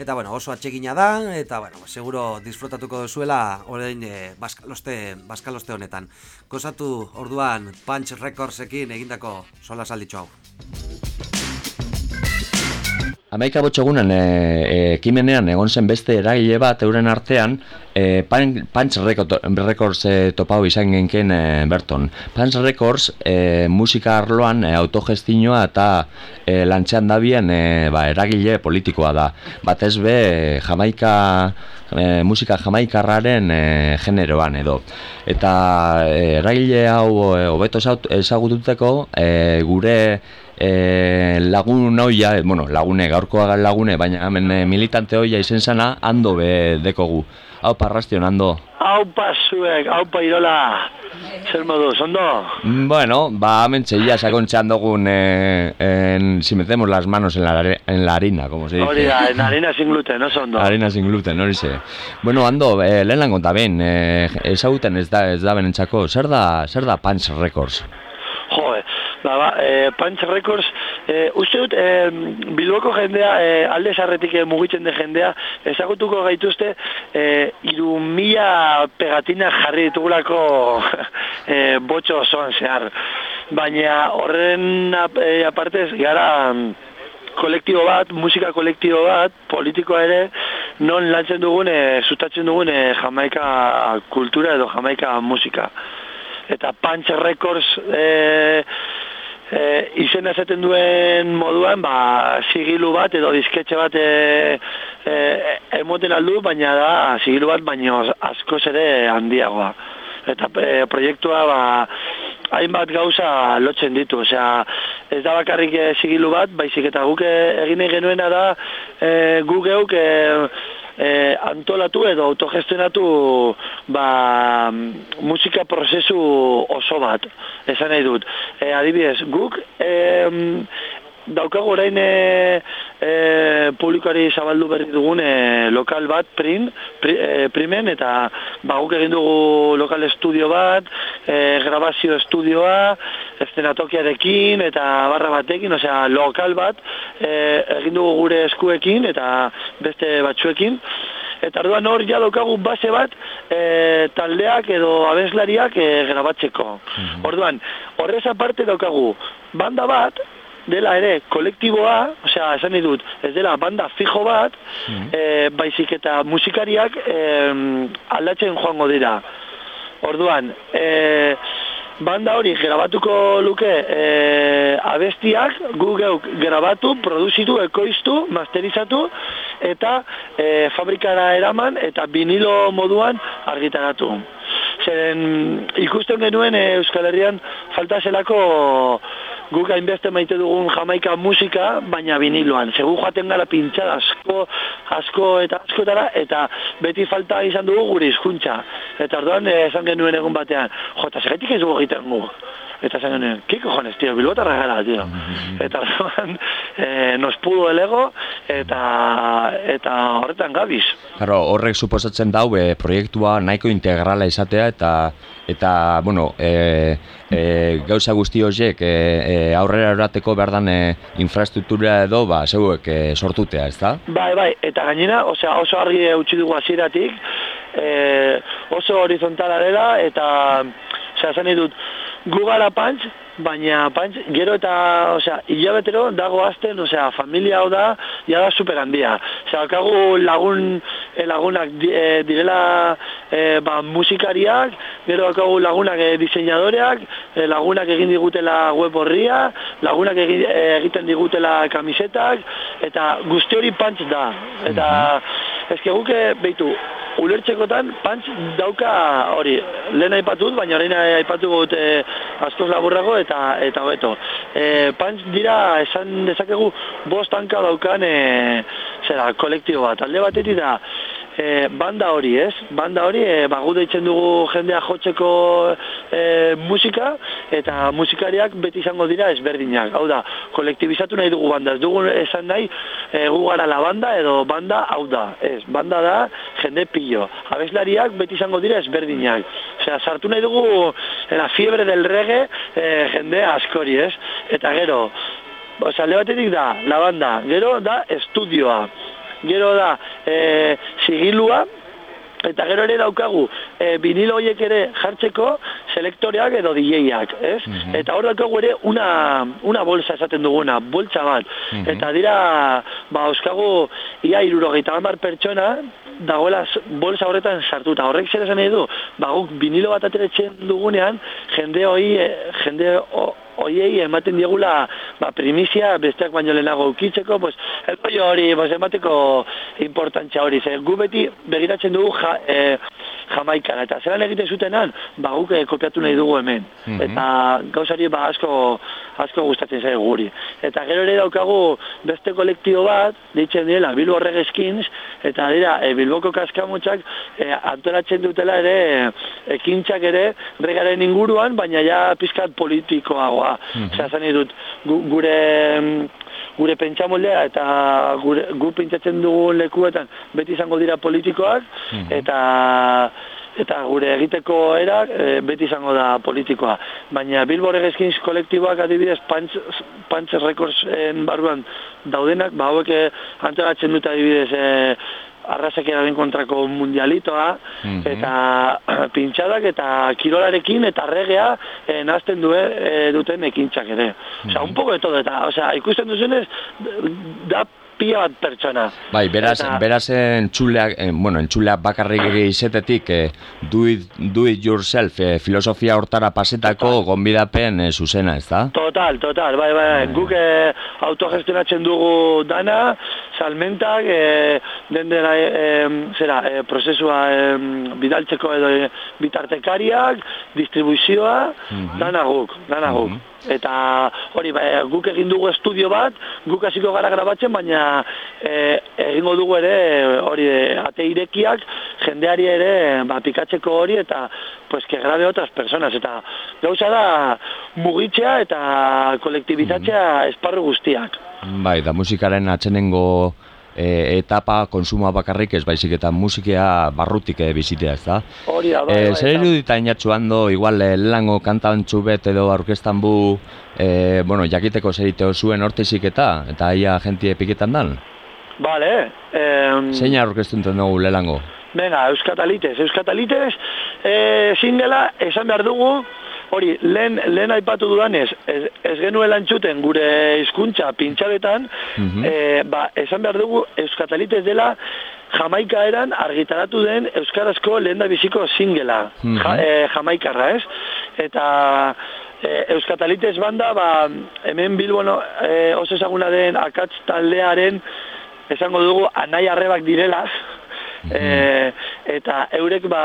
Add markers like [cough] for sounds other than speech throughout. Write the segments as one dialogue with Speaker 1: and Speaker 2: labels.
Speaker 1: eta bueno, oso atsegina da, eta bueno, seguro disfrutatuko duzuela orain e, baskaloste, baskaloste honetan. Gozatu orduan Punch Recordsekin egindako sola salditxo hau.
Speaker 2: Amaika botxogunen e, e, ekimenean egon zen beste eragile bat euren artean e, Punch Records e, topau izan genken e, Berton. Punch Records e, musika arloan e, autogestinoa eta e, lantxean dabien e, ba, eragile politikoa da. Batez be Jamaika e, musika jamaikarraren e, generoan edo. Eta e, eragile hau hobeto ezagututeko e, gure e, lagun hoia, bueno, lagune, gaurkoa lagune, baina hemen e, militante hoia izen sana, ando be dekogu. Hau parrastion, ando.
Speaker 3: Hau pasuek, hau pairola, zer modu, zondo?
Speaker 2: Mm, bueno, ba, hemen txeia sakontxean dugun, eh, en, si metemos las manos en la, en la harina, como se dice.
Speaker 3: Hori da, en harina sin gluten, no zondo?
Speaker 2: Harina sin gluten, hori ze. Bueno, ando, eh, lehen lan konta ben, eh, ezaguten ez da, ez da benentzako, zer da, zer da Punch Records?
Speaker 3: Ba, e, Punch Records, e, uste dut, e, Bilboko jendea, e, alde sarretik e, mugitzen de jendea, ezagutuko gaituzte, e, iru mila pegatina jarri ditugulako [laughs] e, botxo osoan zehar. Baina horren e, apartez, gara kolektibo bat, musika kolektibo bat, politikoa ere, non lantzen dugun, e, zutatzen dugun e, jamaika kultura edo jamaika musika eta Punch Records e, e, izen ezaten duen moduan, ba, sigilu bat edo disketxe bat e, e, emoten aldu, baina da sigilu bat baino asko ere handiagoa. Eta e, proiektua ba, hainbat gauza lotzen ditu, osea, ez da bakarrik e, sigilu bat, baizik eta guk egine genuena da e, gugeuk e, e, antolatu edo autogestionatu ba, musika prozesu oso bat, esan nahi dut. E, adibidez, guk e, daukago orain e, e, publikoari zabaldu berri dugun e, lokal bat prin, pri, e, primen eta baguk egin dugu lokal estudio bat, e, grabazio estudioa, estenatokiarekin eta barra batekin, osea lokal bat e, egin dugu gure eskuekin eta beste batzuekin. Eta arduan hor ja daukagu base bat e, taldeak edo abeslariak e, grabatzeko. Mhm. Orduan, horrez aparte daukagu banda bat, dela ere kolektiboa, osea, esan dut, ez dela banda fijo bat, mm. e, baizik eta musikariak e, aldatzen joango dira. Orduan, e, banda hori grabatuko luke e, abestiak, gu geuk grabatu, produzitu, ekoiztu, masterizatu, eta e, fabrikara eraman, eta vinilo moduan argitaratu. Zeren ikusten genuen e, Euskal Herrian falta zelako guk hainbeste maite dugun jamaika musika, baina viniloan. Segu joaten gara pintxada asko, asko eta askotara, eta beti falta izan dugu gure hizkuntza. Eta orduan eh, esan genuen egun batean, jota, segetik ez dugu egiten gu. Eta esan genuen, ¿qué cojones, tío? Bilbota regala, tío. Eta orduan, [laughs] e, nos pudo el ego, eta, eta horretan gabiz.
Speaker 2: Claro, horrek suposatzen dau, e, proiektua nahiko integrala izatea, eta eta bueno, e, e, gauza guzti horiek e, e, aurrera erateko behar dan e, infrastruktura edo ba, zeuek e, sortutea, ez da?
Speaker 3: Bai, bai, eta gainera, osea, oso argi utzi dugu hasieratik, e, oso horizontala dela, eta, osea, zen dut, gu gara pantz, baina pantz, gero eta, osea, hilabetero dago azten, osea, familia hau da, ja da super handia. Osea, kagu lagun, eh, lagunak eh, direla eh, ba, musikariak, gero kagu lagunak eh, diseinadoreak, eh, lagunak egin digutela web horria, lagunak egin, eh, egiten digutela kamisetak, eta guzti hori pantz da. Eta, mm -hmm. guk, behitu, ulertzekotan pantz dauka hori lehen aipatut, baina horrein aipatu gut e, askoz laburrago eta eta hobeto. E, pantz dira esan dezakegu bost hanka daukan e, zera, kolektibo bat. Alde batetik da e, banda hori, ez? Banda hori, e, bagu deitzen dugu jendea jotzeko e, musika, eta musikariak beti izango dira ezberdinak. Hau da, kolektibizatu nahi dugu banda. Ez dugu esan nahi, e, gu gara la banda, edo banda hau da. Ez, banda da, jende pillo. Abeslariak beti izango dira ezberdinak. Osea, sartu nahi dugu, la fiebre del rege, e, jende askori, ez? Eta gero, Osa, batetik da, la banda, gero da estudioa gero da e, sigilua, Eta gero ere daukagu, e, vinilo horiek ere jartzeko selektoreak edo DJak, ez? Mhm. Eta hor daukagu ere una, una bolsa esaten duguna, bolsa bat. Mhm. Eta dira, ba, euskagu, ia irurogeita gamar pertsona, dagoela bolsa horretan sartuta. Horrek zer esan nahi du, ba, guk vinilo bat ateretzen dugunean, jende hoi, e, jende hoiei ematen diegula ba, primizia besteak baino lehenago ukitzeko, pues, el hori, pues, emateko importantzia hori. Zer, gu beti begiratzen dugu ja, e, jamaikan, eta zelan egiten zutenan, ba, guk e, kopiatu nahi dugu hemen. Mhm. Eta gauzari ba, asko, asko gustatzen zaigu guri. Eta gero ere daukagu beste kolektibo bat, ditzen direla, Bilbo Regeskins, eta dira, e, Bilboko kaskamutxak e, antolatzen dutela ere, ekintzak ere, regaren inguruan, baina ja pizkat politikoagoa Mm -hmm. dut, gure gure pentsamoldea eta gure, gu pentsatzen dugu lekuetan beti izango dira politikoak mhm. eta eta gure egiteko era e, beti izango da politikoa. Baina Bilbo Regeskins kolektiboak adibidez Punch, Punch Recordsen barruan daudenak, ba hauek eh, antolatzen dut adibidez e, arrasakeraren kontrako mundialitoa, mhm. eta pintxadak eta kirolarekin eta regea e, nazten due, e, duten ekintzak ere. Mm -hmm. un poco de todo, eta, osea, ikusten duzenez, da pia bat pertsona.
Speaker 2: Bai, beraz, Eta... beraz entzuleak, eh, bueno, entzuleak bakarrik izetetik, eh, do, it, do it yourself, eh, filosofia hortara pasetako gonbidapen eh, zuzena, ez da?
Speaker 3: Total, total, bai, bai, bai. guk eh, autogestionatzen dugu dana, salmentak, eh, den dena, eh, zera, eh, prozesua eh, bidaltzeko edo eh, bitartekariak, distribuizioa, mm -hmm. dana guk, dana guk. Mhm eta hori ba, guk egin dugu estudio bat, guk hasiko gara grabatzen, baina e, egingo dugu ere hori ate irekiak jendeari ere ba, pikatzeko hori eta pues, que grabe otras personas eta gauza da mugitzea eta kolektibizatzea mm esparru guztiak.
Speaker 2: Bai, da musikaren atzenengo e, etapa konsuma bakarrik ez baizik eta musikea barrutik e, bizitea ez da.
Speaker 3: Hori da, bai,
Speaker 2: e. Zer irudita inatxuando, igual, e, lelango kantantxu bet edo aurkestan bu, e, bueno, jakiteko zerite zuen ortezik eta, eta aia jentie piketan dan?
Speaker 3: Bale. Eh,
Speaker 2: Zein aurkestu dugu lelango?
Speaker 3: Venga, Euskatalites. Euskatalites, e, zingela, esan behar dugu, hori, lehen, lehen aipatu dudanez, ez, ez genuela entzuten gure hizkuntza pintxaretan, mm ba, esan behar dugu Euskatalites dela Jamaika eran argitaratu den Euskarazko lehen da biziko zingela, mm Jamaikarra, ez? Eta e, Euskatalites banda, ba, hemen bilbono e, oso ezaguna den akatz taldearen esango dugu anai arrebak direla, e, eta eurek ba,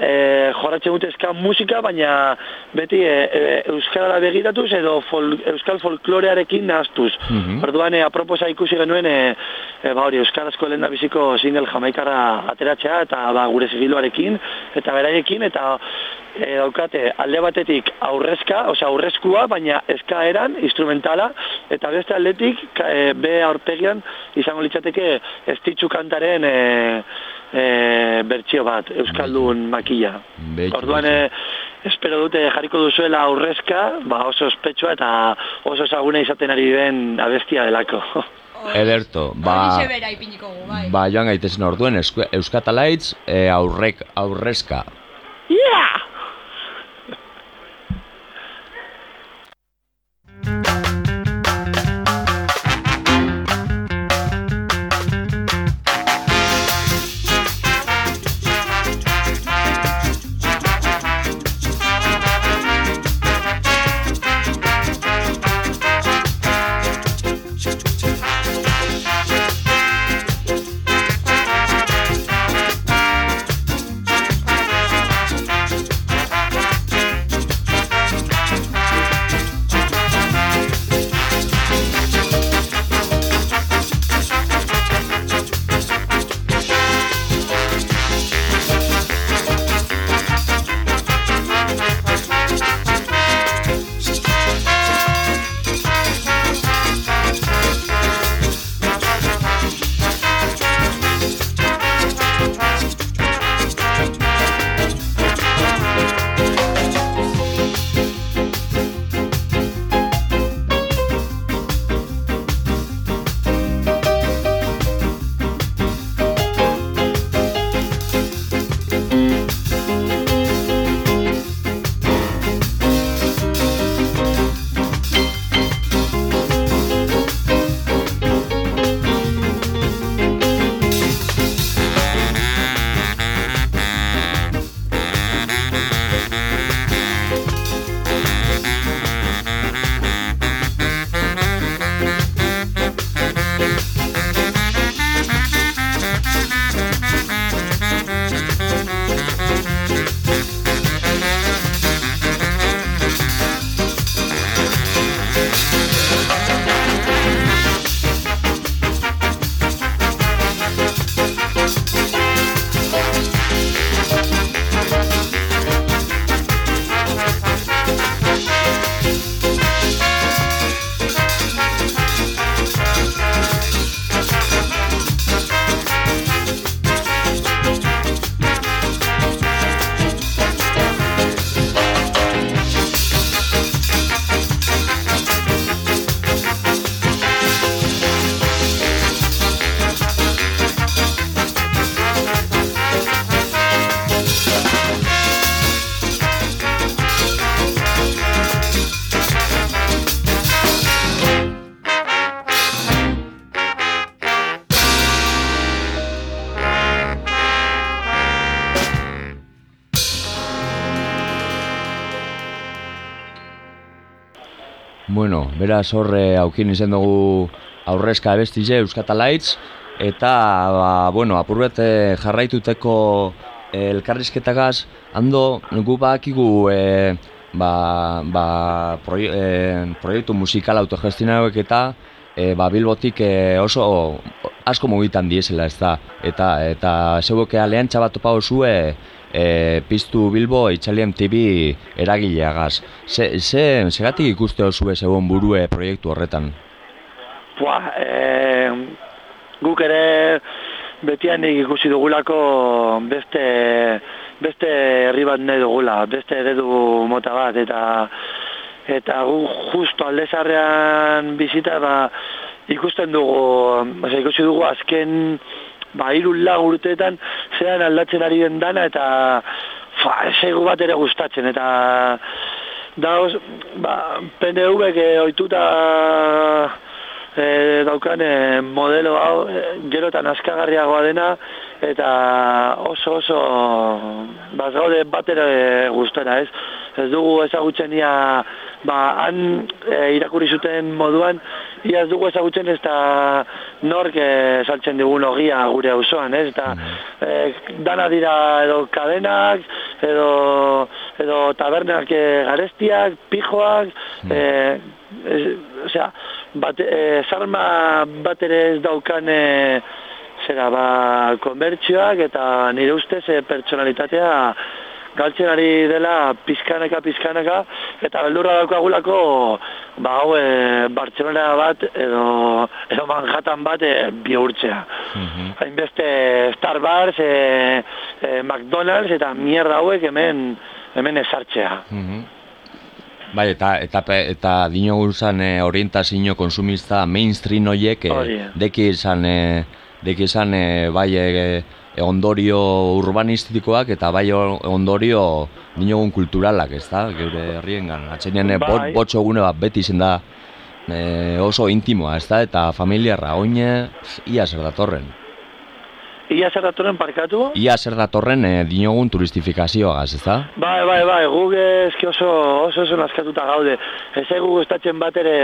Speaker 3: e, jorratzen dute eska musika, baina beti e, e, Euskarara begiratuz edo fol, Euskal folklorearekin nahaztuz. Mm -hmm. Orduan, e, aproposa ikusi genuen, e, e, ba hori, Euskarazko lehen biziko single jamaikarra ateratzea, eta ba, gure zigiluarekin, eta beraiekin, eta e, daukate alde batetik aurrezka, osea aurrezkua, baina eskaeran, instrumentala, eta beste aldetik, e, be aurpegian, izango litzateke, estitzu kantaren e, e, bertsio bat, Euskaldun makilla. Orduan, e, espero dute jarriko duzuela aurrezka, ba oso ospetsua eta oso ezaguna izaten ari den abestia delako.
Speaker 2: Ederto, ba, bai. ba joan gaitezen orduen, Euskatalaitz e, aurrek, aurrezka.
Speaker 3: Yeah!
Speaker 2: Beraz horre aukin izen dugu aurrezka abestize Euskatalaitz, eta, ba, bueno, apurbet eh, jarraituteko eh, elkarrizketagaz, hando gu bakigu e, ba, ba, proie, e, proiektu musikal autogestionauek eta e, ba, Bilbotik e, oso asko mugitan diesela ez da. Eta, eta zeuke alean txabat topa osue e, piztu Bilbo Itxalien TV eragileagaz. Ze, ze, segatik ikuste osue zegoen burue proiektu horretan?
Speaker 3: Bua, e, guk ere betianik ikusi dugulako beste beste herri bat nahi dugula, beste eredu mota bat, eta eta gu justo aldezarrean bizita ba, ikusten dugu, ba, ikusi dugu azken ba, irun urteetan zean aldatzen ari den dana eta fa, esegu bat ere gustatzen. Eta da ba, PNV-ek oituta e, daukan e, modelo hau e, gerotan askagarriagoa dena eta oso oso bazaude bat ere gustera ez? Ez dugu ezagutzen ia ba, han e, irakurri zuten moduan ia ez dugu ezagutzen ez da nork e, saltzen digun ogia gure auzoan ez eta e, dana dira edo kadenak edo, edo tabernak e, garestiak, pijoak mm. e, osea, bat, e, zarma bat ere ez daukan e, zera ba konbertsioak eta nire ustez e, personalitatea galtzen ari dela pizkaneka pizkaneka eta beldurra daukagulako ba hau e, Bartzelona bat edo edo Manhattan bat e, bihurtzea. Mm Hainbeste Starbucks, e, e, McDonald's eta mierda hauek hemen hemen esartzea.
Speaker 2: Mm Bai, eta eta eta dinogun zan e, orientazio konsumista mainstream hoiek e, deki izan e, deki izan e, bai e, ondorio urbanistikoak eta bai ondorio dinogun kulturalak, ez da, geure herrien gan. Atxenean, bai. botxo gune bat beti zen da e, oso intimoa, ez da, eta familiarra, oine, ia zer datorren.
Speaker 3: Ia zer datorren parkatu?
Speaker 2: Ia zer datorren e, dinogun turistifikazioa, ez da?
Speaker 3: Bai, bai, bai, guk ezki oso, oso oso nazkatuta gaude. Ez egu estatzen bat ere...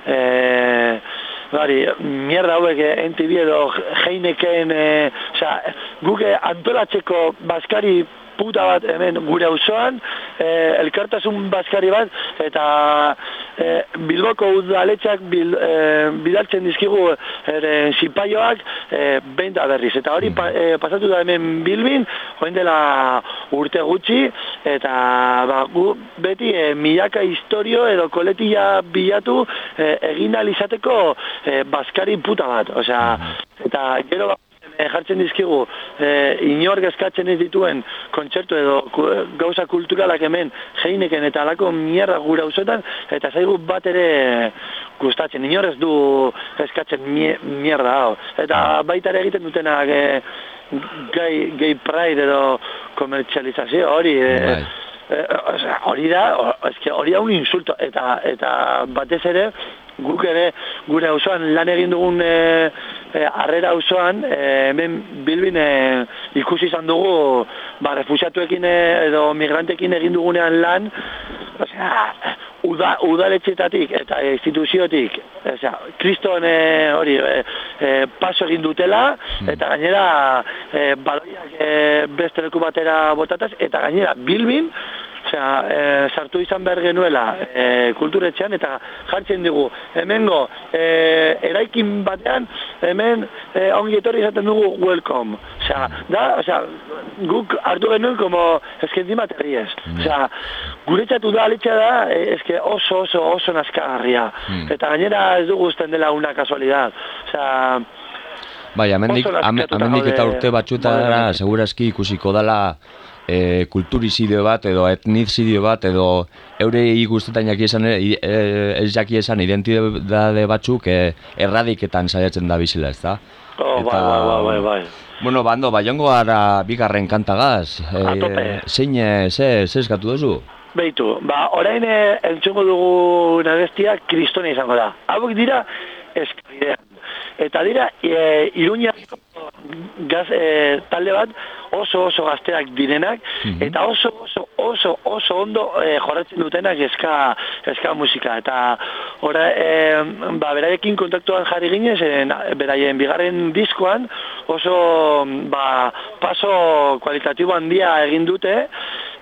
Speaker 3: E, Bari, mierda hauek NTV edo Heineken, e, guke antolatzeko baskari puta bat hemen gure auzoan e, elkartasun baskari bat eta e, Bilboko udaletxak bil, e, bidaltzen dizkigu ere zipaioak e, behin da berriz. Eta hori pa, e, pasatu da hemen Bilbin joen dela urte gutxi eta ba, gu, beti e, milaka historio edo koletilla bilatu e, egin alizateko e, baskari puta bat. Osea, eta gero e, jartzen dizkigu e, inor eskatzen ez dituen kontzertu edo gauza kulturalak hemen jeineken eta alako mierda gura usetan eta zaigu bat ere gustatzen inor ez du eskatzen mierda hau eta baita ere egiten dutenak e, gay, gay pride edo komertzializazio hori e, bai. e, hori da hori da un insulto eta, eta batez ere guk ere gure auzoan lan egin dugun e, e, arrera auzoan e, hemen bilbin e, ikusi izan dugu ba, refusiatuekin edo migrantekin egin dugunean lan osea, uda, udaletxetatik eta instituziotik osea, kriston e, hori e, e, paso egin dutela hmm. eta gainera e, baloiak e, beste leku batera botataz eta gainera bilbin Osea, e, sartu izan behar genuela e, kulturetxean eta jartzen dugu hemengo e, eraikin batean hemen e, ongi etorri izaten dugu welcome. Osea, da, osea, guk hartu genuen como eskendi materi ez. Mm. Osea, guretzatu da alitza da, eske oso oso oso naskagarria. Mm. Eta gainera ez dugu usten dela una kasualidad. Osea,
Speaker 2: Bai, amendik, amendik eta urte batxutara, segurazki ikusiko dela e, kulturizidio bat edo etnizidio bat edo eure ikustetan jaki esan e, e, ez jaki esan identitate batzuk e, erradiketan saiatzen da bizila, ez da?
Speaker 3: Oh, Eta, bai, bai, bai, bai, bai.
Speaker 2: Bueno, bando, bai jongo ara bigarren kantagaz.
Speaker 3: E,
Speaker 2: zein, ze, ze eskatu duzu?
Speaker 3: Beitu, ba, orain entzungo dugu nabestia kristone izango da. Hauek dira eskabidean. Eta dira, e, Iruña gaz, e, talde bat oso oso gazteak direnak,
Speaker 2: Mhm.
Speaker 3: eta oso oso oso oso ondo e, jorratzen dutenak eska, eska musika. Eta ora, e, ba, beraiekin kontaktuan jarri ginez, e, beraien bigarren diskoan oso ba, paso kualitatibo handia egin dute,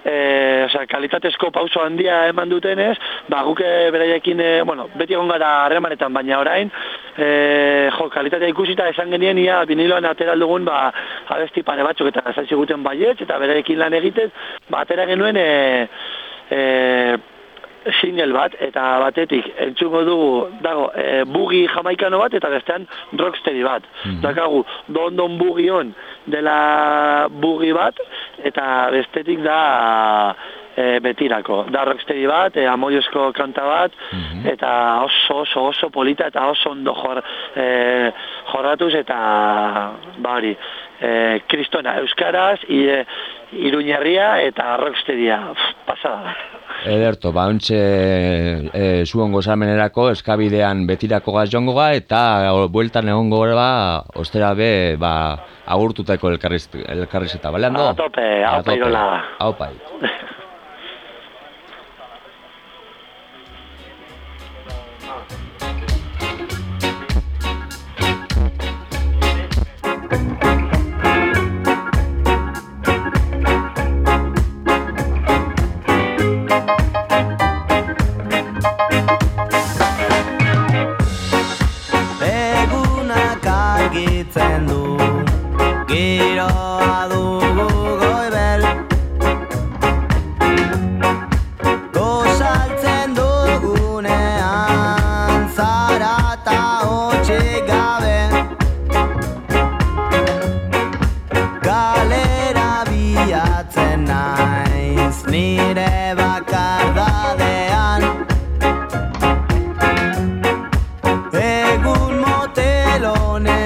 Speaker 3: e, osea, kalitatezko pauso handia eman dutenez, ba, guk e, beraiekin, e, bueno, beti egon gara harremanetan, baina orain, e, jo, kalitatea ikusita esan genien ia viniloan atera dugun, ba, abesti pare batzuk eta esan ziguten baietz, eta beraiekin lan egiten, ba, atera genuen, e, e, single bat, eta batetik entzungo dugu, dago, e, bugi jamaikano bat, eta bestean rocksteady bat.
Speaker 2: Mhm.
Speaker 3: Dakagu, don don bugi on dela bugi bat, eta bestetik da e, betirako. Da rocksteady bat, e, amoiozko kanta bat,
Speaker 2: Mhm.
Speaker 3: eta oso oso oso polita eta oso ondo jor, e, jorratuz eta ba hori, e, kristona euskaraz, e, iruñerria eta rocksteadia Pff, pasada.
Speaker 2: Ederto, ba, ontxe e, zuen gozamenerako eskabidean betirako gaz joango ga, eta o, bueltan egongo gara, ba, ostera be, ba, agurtutako elkarriz, elkarrizeta, bale, hando?
Speaker 3: A tope, aupa Irola. [laughs]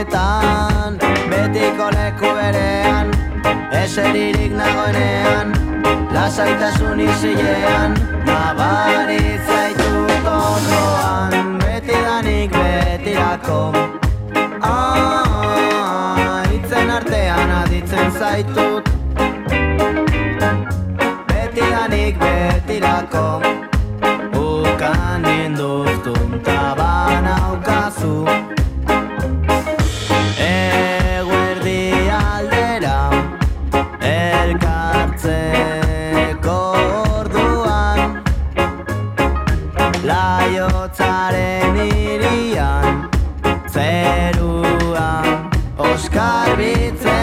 Speaker 4: honetan Betiko leku berean Eseririk nagoenean Lasaitasun izilean Nabarit zaitut ondoan Betidanik betirako. Ah, itzen artean aditzen zaitut 在。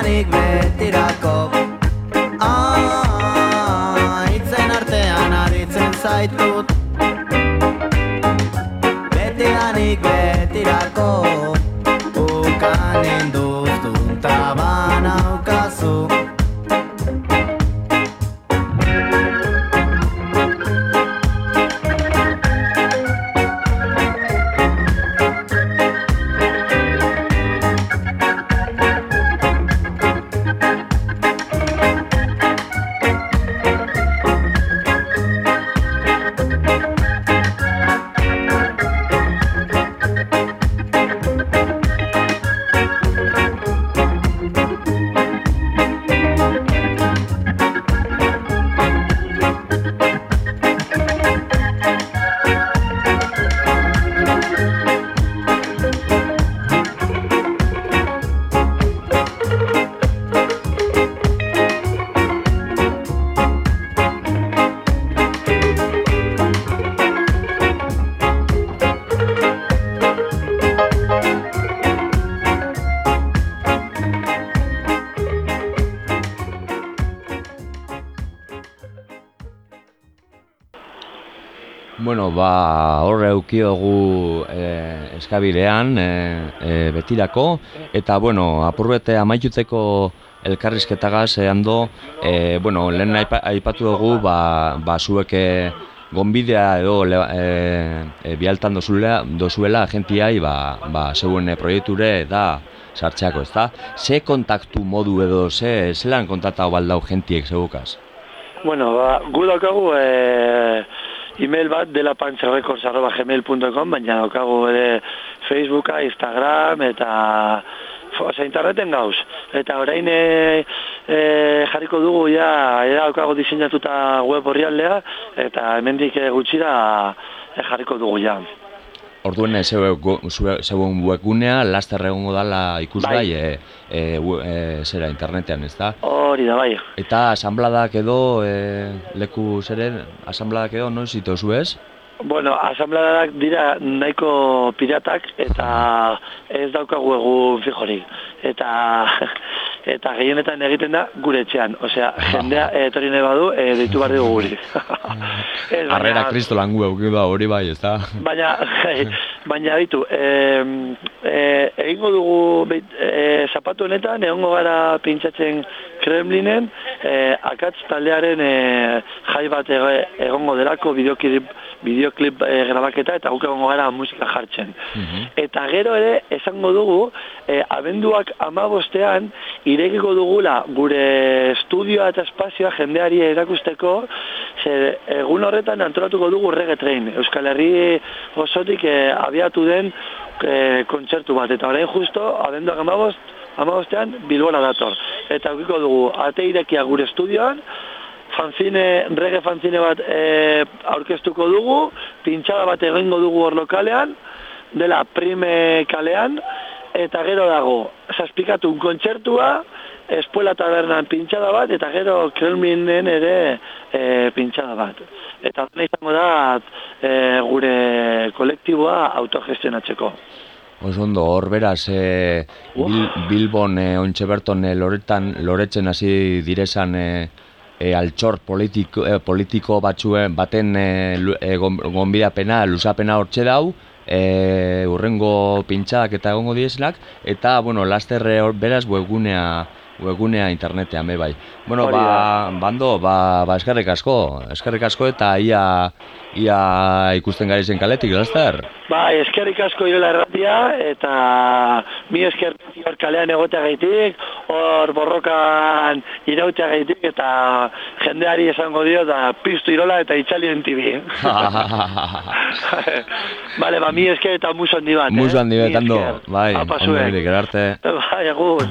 Speaker 4: Betidanik betirako. Ah, artean aditzen zaitut
Speaker 2: hor eukiogu e, eskabilean e, e, betirako, eta, bueno, apurbete amaituteko elkarrizketagaz e, ando, e, bueno, lehen aipa- aipatu dugu, ba, ba zueke gonbidea edo le, e, e, bialtan dozuela, dozuela agentiai, ba, ba, zeuen proiekture da sartzeako, ezta? Ze kontaktu modu edo, ze, zelan kontaktau baldau gentiek zeugaz?
Speaker 3: Bueno, ba, gu daukagu e, email bat dela pancherrecords.gmail.com baina daukagu ere Facebooka, Instagram eta Osa, interneten gauz. Eta orain e, e, jarriko dugu ja, era daukago diseinatuta web horrialdea, eta hemendik e, gutxira e, jarriko dugu ja.
Speaker 2: E, go- zue- zeuen webgunea laster egongo dala ikusgai
Speaker 3: Bai.
Speaker 2: e, e, e, zera internetean, ez da?
Speaker 3: Hori da, bai.
Speaker 2: Eta asambladak edo e, leku zeren asambladak edo noiz itozu ez?
Speaker 3: Bueno, asambladak dira nahiko piratak eta ez daukagu egun fijorik. Eta eta gehienetan egiten da gure etxean. Osea, jendea etorri nahi badu, e, deitu behar dugu guri. [laughs]
Speaker 2: Arrera kristo langu euki da hori bai, ez da?
Speaker 3: Baina, baina ditu, e, e, egingo dugu e, zapatu honetan, egongo gara pintsatzen Kremlinen, e, akatz taldearen e, jai bat egongo delako bideoklip, bideoklip e, grabaketa eta guk egongo gara musika jartzen. Eta gero ere, esango dugu, e, abenduak amabostean, irekiko dugula gure estudioa eta espazioa jendeari erakusteko, ze egun horretan antolatuko dugu reggae train. Euskal Herri osotik e, abiatu den e, kontzertu bat. Eta orain justo, abenduak amabost, amabostean Bilbora dator. Eta dugu, ate irekia gure estudioan, fanzine, reggae fanzine bat e, aurkeztuko dugu, pintxada bat egingo dugu hor lokalean, dela prime kalean, eta gero dago, zazpikatun kontzertua, espuela tabernan pintxada bat, eta gero Kremlinen ere e, pintxada bat. Eta hori izango da e, gure kolektiboa autogestionatzeko.
Speaker 2: Oso ondo, hor beraz, e, Bil, Bilbon e, ontxe berton e, loretan, loretzen hasi direzan e, e, altxor politiko, e, politiko batzuen baten e, e, gon- gonbidapena, luzapena hortxe dau, e, urrengo pintxadak eta egongo diesenak, eta, bueno, laster e, hor beraz webgunea, webgunea internetean, be bai. Bueno,
Speaker 3: Hori
Speaker 2: ba, bando, ba, ba, eskerrik asko, eskerrik asko eta ia, ia ikusten gari zen kaletik, laster?
Speaker 3: Bai, eskerrik asko irela erratia, eta mi esker hor kalean egotea gaitik, hor borrokan irautea gaitik, eta jendeari esango dio, da piztu irola eta itxalien tibi. Bale, [laughs] ba, mi esker eta muso handi bat, eh?
Speaker 2: handi
Speaker 3: Mi
Speaker 2: betando,
Speaker 3: esker.
Speaker 2: bai, ondo
Speaker 3: zuek.
Speaker 2: bilik, erarte.
Speaker 3: Bai, agur.